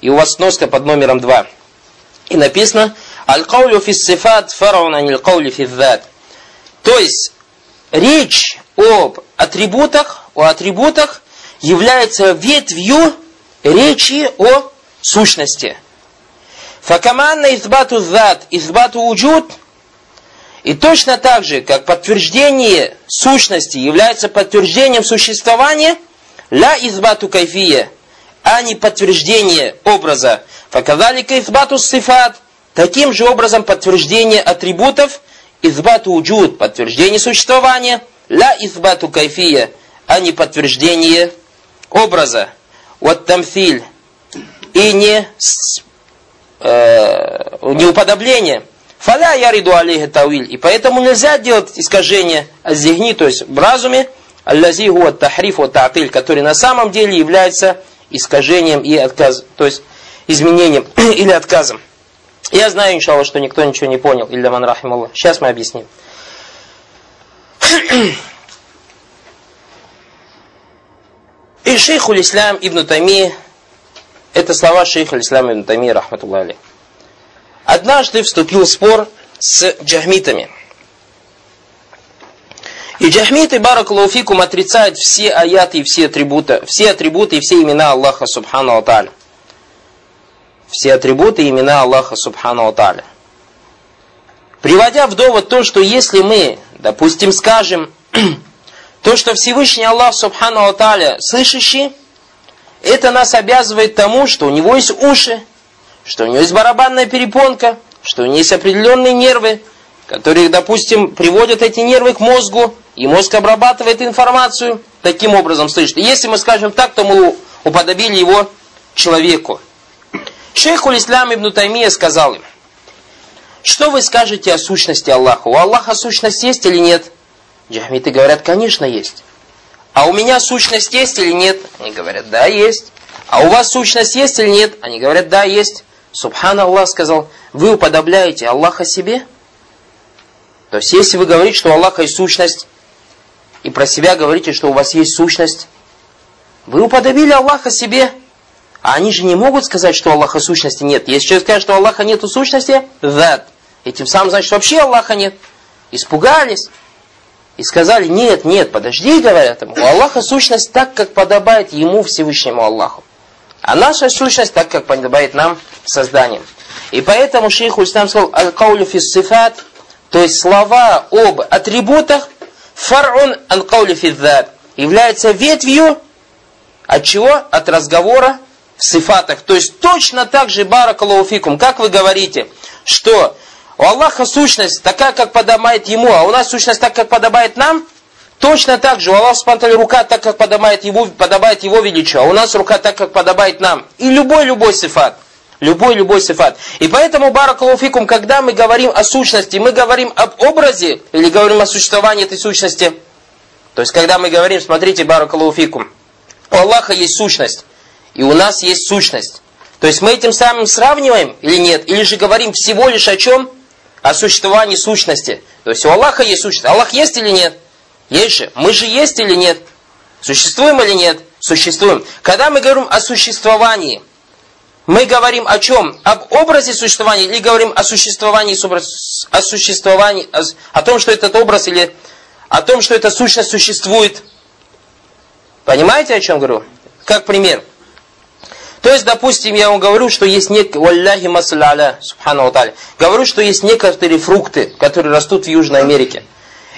и у вас сноска под номером 2. И написано «Аль-каулю фис сифат фараун анил каули физзат». То есть, речь об атрибутах, о атрибутах является ветвью речи о сущности. Факаманна избату зад, избату уджуд, и точно так же, как подтверждение сущности является подтверждением существования, ля избату кайфия, а не подтверждение образа. Факазалика избату сифат, таким же образом подтверждение атрибутов, избату уджуд, подтверждение существования, ля избату кайфия, а не подтверждение образа. Вот тамфиль. И не, э, не уподобление. Фаля яриду алейхи тауиль. И поэтому нельзя делать искажение аззихни, то есть в разуме, аллази гуа тахриф ва та'тиль, который на самом деле является искажением и отказом, то есть изменением или отказом. Я знаю, иншаллах, что никто ничего не понял, илля ман рахималлах. Сейчас мы объясним. И шейху ислам ибн Тайми, это слова шейха ислам ибн Тайми, рахматуллахи однажды вступил в спор с джахмитами. И джахмиты, баракалуфикум, отрицают все аяты и все атрибуты, все атрибуты и все имена Аллаха Субхану Аталя. Все атрибуты и имена Аллаха Субхану Аталя. Приводя в довод то, что если мы, допустим, скажем, то, что Всевышний Аллах Субхану Аталя слышащий, это нас обязывает тому, что у него есть уши, что у него есть барабанная перепонка, что у него есть определенные нервы, которые, допустим, приводят эти нервы к мозгу, и мозг обрабатывает информацию, таким образом слышит. И если мы скажем так, то мы уподобили его человеку. Шейх Улислам ибн Таймия сказал им, что вы скажете о сущности Аллаха? У Аллаха сущность есть или нет? Джахмиты говорят, конечно, есть. А у меня сущность есть или нет? Они говорят, да, есть. А у вас сущность есть или нет? Они говорят, да, есть. Субхан Аллах сказал, вы уподобляете Аллаха себе? То есть, если вы говорите, что у Аллаха есть сущность, и про себя говорите, что у вас есть сущность, вы уподобили Аллаха себе. А они же не могут сказать, что Аллаха сущности нет. Если человек скажет, что Аллаха нет сущности, that. Этим самым значит, что вообще Аллаха нет. Испугались. И сказали, нет, нет, подожди, говорят ему, у Аллаха сущность так, как подобает ему Всевышнему Аллаху. А наша сущность так, как подобает нам созданием. И поэтому шейх Ульстам сказал, аль-каулю фис сифат, то есть слова об атрибутах, фар'ун аль-каулю физзад, является ветвью от чего? От разговора в сифатах. То есть точно так же, баракалуфикум, как вы говорите, что у Аллаха сущность такая, как подобает ему, а у нас сущность так, как подобает нам – Точно так же у Аллаха рука так, как подобает его, подобает его величие, а у нас рука так, как подобает нам. И любой-любой сифат. Любой-любой сифат. И поэтому, баракалуфикум, когда мы говорим о сущности, мы говорим об образе или говорим о существовании этой сущности. То есть, когда мы говорим, смотрите, баракалуфикум, у Аллаха есть сущность, и у нас есть сущность. То есть, мы этим самым сравниваем или нет? Или же говорим всего лишь о чем? О существовании сущности. То есть, у Аллаха есть сущность. Аллах есть или нет? Есть же. Мы же есть или нет? Существуем или нет? Существуем. Когда мы говорим о существовании, мы говорим о чем? Об образе существования или говорим о существовании, о существовании, о, том, что этот образ или о том, что эта сущность существует? Понимаете, о чем говорю? Как пример. То есть, допустим, я вам говорю, что есть некие, валляхи масаля, субхану говорю, что есть некоторые фрукты, которые растут в Южной Америке.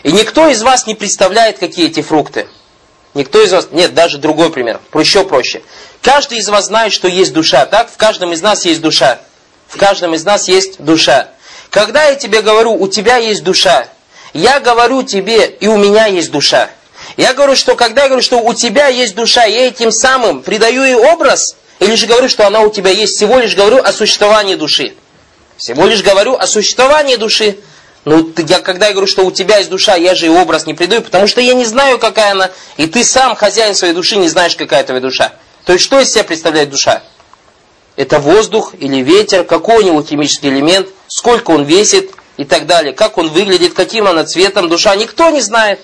И никто из вас не представляет, какие эти фрукты. Никто из вас... Нет, даже другой пример. Еще проще. Каждый из вас знает, что есть душа. Так? В каждом из нас есть душа. В каждом из нас есть душа. Когда я тебе говорю, у тебя есть душа, я говорю тебе, и у меня есть душа. Я говорю, что когда я говорю, что у тебя есть душа, я этим самым придаю ей образ, или же говорю, что она у тебя есть, всего лишь говорю о существовании души. Всего лишь говорю о существовании души. Ну, я когда я говорю, что у тебя есть душа, я же и образ не придаю, потому что я не знаю, какая она, и ты сам, хозяин своей души, не знаешь, какая твоя душа. То есть, что из себя представляет душа? Это воздух или ветер, какой у него химический элемент, сколько он весит и так далее, как он выглядит, каким она цветом, душа, никто не знает.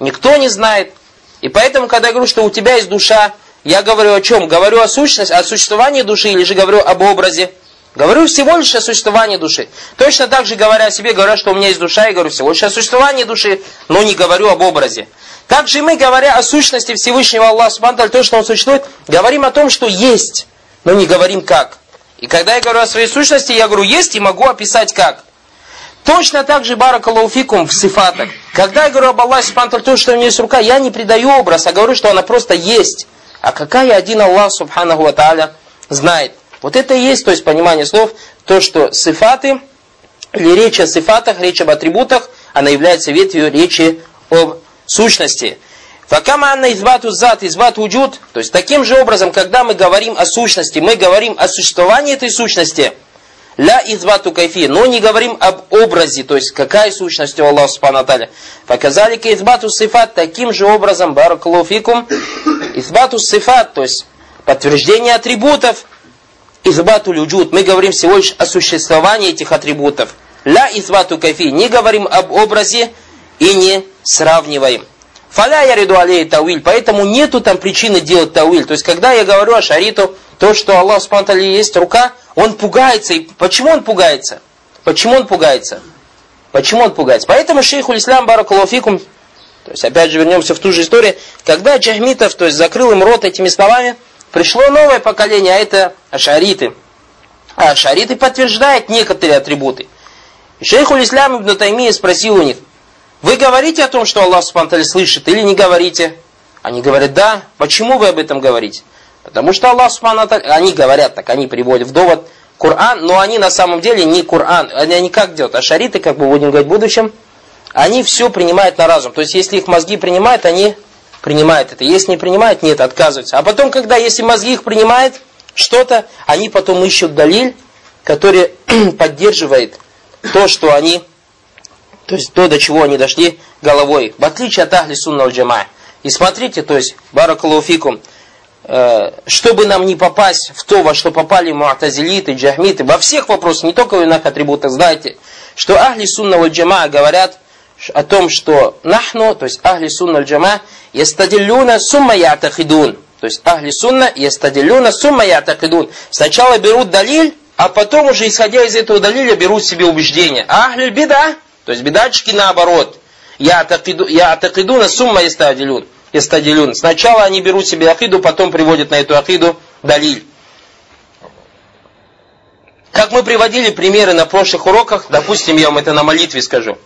Никто не знает. И поэтому, когда я говорю, что у тебя есть душа, Я говорю о чем? Говорю о сущности, о существовании души или же говорю об образе? Говорю всего лишь о существовании души. Точно так же говоря о себе, говоря, что у меня есть душа, я говорю всего лишь о существовании души, но не говорю об образе. Также мы, говоря о сущности Всевышнего Аллаха Субхану то, что Он существует, говорим о том, что есть, но не говорим как. И когда я говорю о своей сущности, я говорю есть и могу описать как. Точно так же баракалауфикум в сифатах. Когда я говорю об Аллахе Субхану то, что у него есть рука, я не придаю образ, а говорю, что она просто есть. А какая один Аллах Субханаху Ва знает. Вот это и есть, то есть понимание слов, то, что сифаты, или речь о сифатах, речь об атрибутах, она является ветвью речи об сущности. Факама анна избату зат, избат уджуд. То есть таким же образом, когда мы говорим о сущности, мы говорим о существовании этой сущности. Ля избату кайфи, но не говорим об образе, то есть какая сущность у Аллаха Субхану Аталя. Показали к избату сифат таким же образом, баракалуфикум, избату сифат, то есть подтверждение атрибутов, избату люджуд. Мы говорим всего лишь о существовании этих атрибутов. Ля избату кайфи, не говорим об образе и не сравниваем. Фаля я ряду алей тауиль, поэтому нету там причины делать тауиль. То есть, когда я говорю о шариту, то, что Аллах Субтитры есть рука, он пугается. И почему он пугается? Почему он пугается? Почему он пугается? Поэтому шейху Ислам Баракалуфикум, то есть опять же вернемся в ту же историю, когда Джахмитов, то есть закрыл им рот этими словами, пришло новое поколение, а это ашариты. А ашариты подтверждают некоторые атрибуты. И шейху Ислам Ибн Таймия спросил у них, вы говорите о том, что Аллах Субтитры слышит или не говорите? Они говорят, да. Почему вы об этом говорите? Потому что Аллах Субтитры, они говорят так, они приводят в довод Коран, но они на самом деле не Коран. Они, они как делают? А шариты, как мы будем говорить в будущем, они все принимают на разум. То есть, если их мозги принимают, они принимают это. Если не принимают, нет, отказываются. А потом, когда, если мозги их принимают, что-то, они потом ищут далиль, который поддерживает то, что они то есть то, до чего они дошли головой. В отличие от Ахли Сунна Джама. И смотрите, то есть, Баракалуфикум, э, чтобы нам не попасть в то, во что попали муатазилиты, джахмиты, во всех вопросах, не только в иных атрибутах, знаете, что Ахли Сунна Джама говорят о том, что нахну, то есть Ахли Сунна Джама, ястадиллюна сумма ятахидун. То есть Ахли Сунна ястадиллюна сумма ятахидун. Сначала берут далиль, а потом уже, исходя из этого далиля, берут себе убеждение. Ахли Бида, то есть бедачки наоборот. Я атакиду на сумма истадилюн. Истадилюн. Сначала они берут себе акиду, потом приводят на эту акиду далиль. Как мы приводили примеры на прошлых уроках, допустим, я вам это на молитве скажу.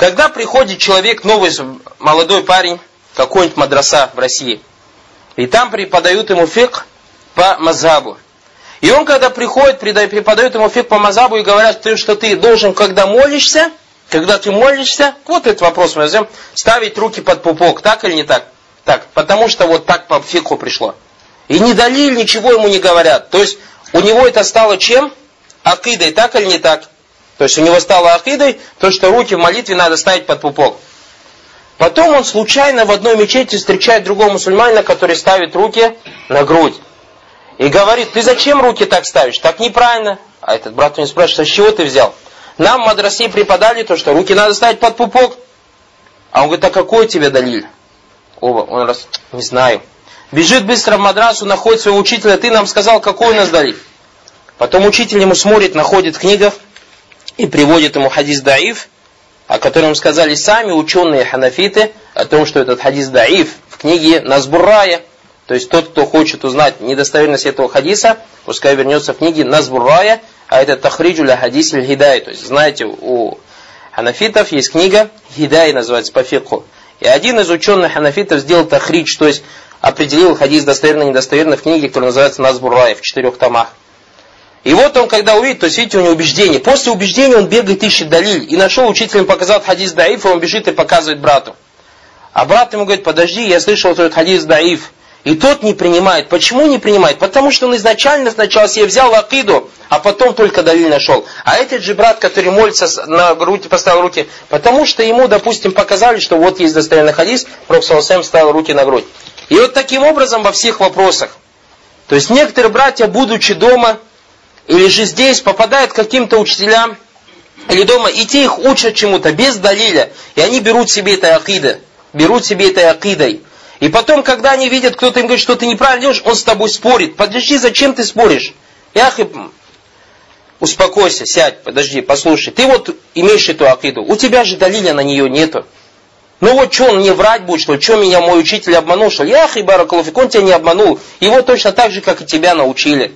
Когда приходит человек, новый молодой парень, какой-нибудь мадраса в России, и там преподают ему фик по мазабу. И он, когда приходит, преподает ему фиг по мазабу и говорят, что ты должен, когда молишься, когда ты молишься, вот этот вопрос мы возьмем, ставить руки под пупок, так или не так? Так, потому что вот так по фикху пришло. И не далили, ничего ему не говорят. То есть у него это стало чем? Акидой, так или не так? То есть у него стало акидой, то, что руки в молитве надо ставить под пупок. Потом он случайно в одной мечети встречает другого мусульманина, который ставит руки на грудь. И говорит, ты зачем руки так ставишь? Так неправильно. А этот брат у него спрашивает, а с чего ты взял? Нам в мадрасе преподали то, что руки надо ставить под пупок. А он говорит, а какой тебе далиль? Оба, он раз, не знаю. Бежит быстро в мадрасу, находит своего учителя, ты нам сказал, какой у нас далиль. Потом учитель ему смотрит, находит в книгах и приводит ему хадис даиф, о котором сказали сами ученые ханафиты, о том, что этот хадис даиф в книге Назбуррая, то есть тот, кто хочет узнать недостоверность этого хадиса, пускай вернется в книги Назбуррая, а это Тахриджу ля хадис хидай. То есть, знаете, у ханафитов есть книга, хидай называется по фикху. И один из ученых ханафитов сделал тахридж, то есть определил хадис достоверно недостоверно в книге, которая называется Назбуррая в четырех томах. И вот он, когда увидит, то есть, видите, у него убеждение. После убеждения он бегает, ищет далиль. И нашел учитель, показал хадис даиф, и он бежит и показывает брату. А брат ему говорит, подожди, я слышал этот хадис даиф. И тот не принимает. Почему не принимает? Потому что он изначально сначала себе взял акиду, а потом только Далиль нашел. А этот же брат, который молится на руки, поставил руки, потому что ему, допустим, показали, что вот есть достоверный хадис, Пророк Сэм ставил руки на грудь. И вот таким образом во всех вопросах. То есть некоторые братья, будучи дома, или же здесь, попадают к каким-то учителям, или дома, и те их учат чему-то, без далиля. И они берут себе этой акиды, берут себе этой акидой. И потом, когда они видят, кто-то им говорит, что ты неправильно делаешь, он с тобой спорит. Подожди, зачем ты споришь? Ях, успокойся, сядь, подожди, послушай. Ты вот имеешь эту акиду, у тебя же далиля на нее нету. Ну вот что, он мне врать будет, что? Что меня мой учитель обманул, что? Ях, и баракалуфик, он тебя не обманул. Его точно так же, как и тебя научили.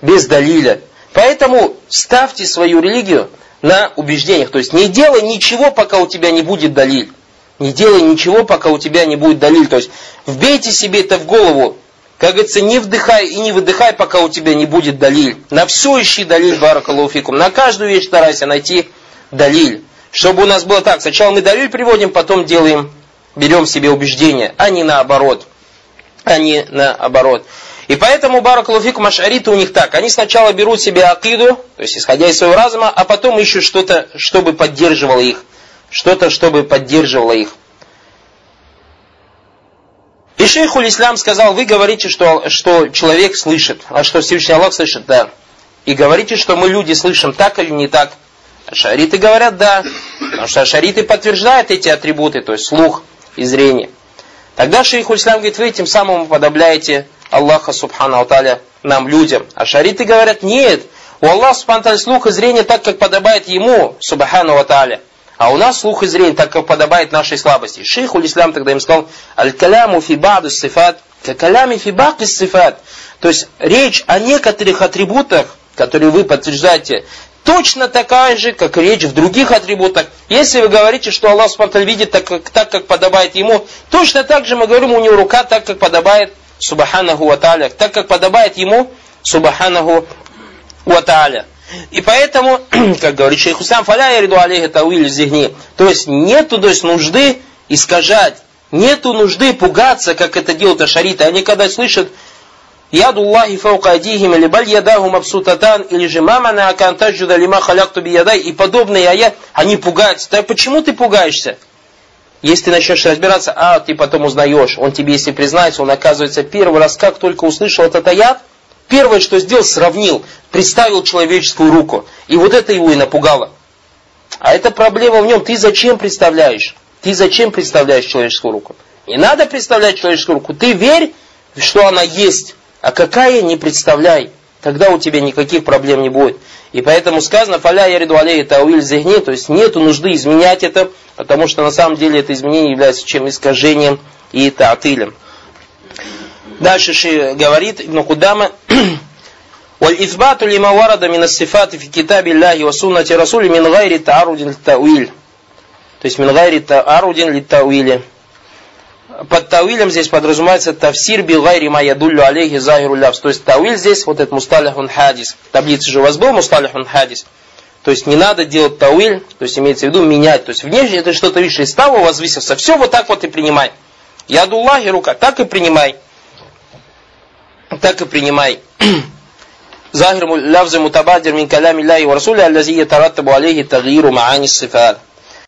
Без далиля. Поэтому ставьте свою религию на убеждениях. То есть не делай ничего, пока у тебя не будет далиль. Не делай ничего, пока у тебя не будет далиль. То есть вбейте себе это в голову. Как говорится, не вдыхай и не выдыхай, пока у тебя не будет далиль. На все ищи далиль, баракалуфикум. На каждую вещь старайся найти далиль. Чтобы у нас было так, сначала мы далиль приводим, потом делаем, берем себе убеждение, а не наоборот. А не наоборот. И поэтому Баракалуфик Машариты у них так. Они сначала берут себе акиду, то есть исходя из своего разума, а потом ищут что-то, чтобы поддерживало их. Что-то, чтобы поддерживало их. И шейхуль Ислам сказал, вы говорите, что, что человек слышит, а что Всевышний Аллах слышит, да. И говорите, что мы люди слышим так или не так. Ашариты говорят да, потому что ашариты подтверждают эти атрибуты, то есть слух и зрение. Тогда шейх Ислам говорит, вы этим самым уподобляете Аллаха Субхану Аталя нам, людям. Ашариты говорят, нет, у Аллаха Субхану слух и зрение так, как подобает ему, Субхану Аталя. А у нас слух и зрение так, как подобает нашей слабости. Шейх Ислам тогда им сказал, аль-каляму фи ба'ду сифат, калями фи ба'ки сифат. То есть речь о некоторых атрибутах, которые вы подтверждаете, точно такая же, как речь в других атрибутах. Если вы говорите, что Аллах Субхану видит так как, так, как подобает ему, точно так же мы говорим, у него рука так, как подобает Субханаху Ва так, как подобает ему Субханаху Ва И поэтому, как говорит шейх Хусам, фаля яриду алейхи тауиль зигни. То есть нету то есть, нужды искажать, нету нужды пугаться, как это делают ашариты. Они когда слышат Яду Аллахи фаука адихим или баль ядаху мабсутатан или же мамана акантаджуда лима халякту биядай и подобные аят, они пугаются. Так почему ты пугаешься? Если ты начнешь разбираться, а ты потом узнаешь, он тебе если признается, он оказывается первый раз, как только услышал этот аят, первое, что сделал, сравнил, представил человеческую руку. И вот это его и напугало. А это проблема в нем. Ты зачем представляешь? Ты зачем представляешь человеческую руку? Не надо представлять человеческую руку. Ты верь, что она есть. А какая, не представляй. Тогда у тебя никаких проблем не будет. И поэтому сказано, фаля яриду алейhi тауиль зихни, то есть нету нужды изменять это, потому что на самом деле это изменение является чем искажением и таатилем. Дальше Ши говорит Ибн Кудама, والإثبات لما ورد من الصفات في كتاب الله وسنة رسوله من غير تعرض للتأويل. То есть من غير تعرض للتأويل под тауилем здесь подразумевается тавсир билгайри ма алейхи захиру лявс. То есть тауиль здесь, вот этот мусталихун хадис. В таблице же у вас был мусталихун хадис. То есть не надо делать тауиль, то есть имеется в виду менять. То есть внешне это что-то видишь из того возвысился. Все вот так вот и принимай. Ядуллахи рука, так и принимай. Так и принимай. Захир лявза мутабадир мин калями ляхи ва расуля аллази ятараттабу алейхи тагиру маани сифат.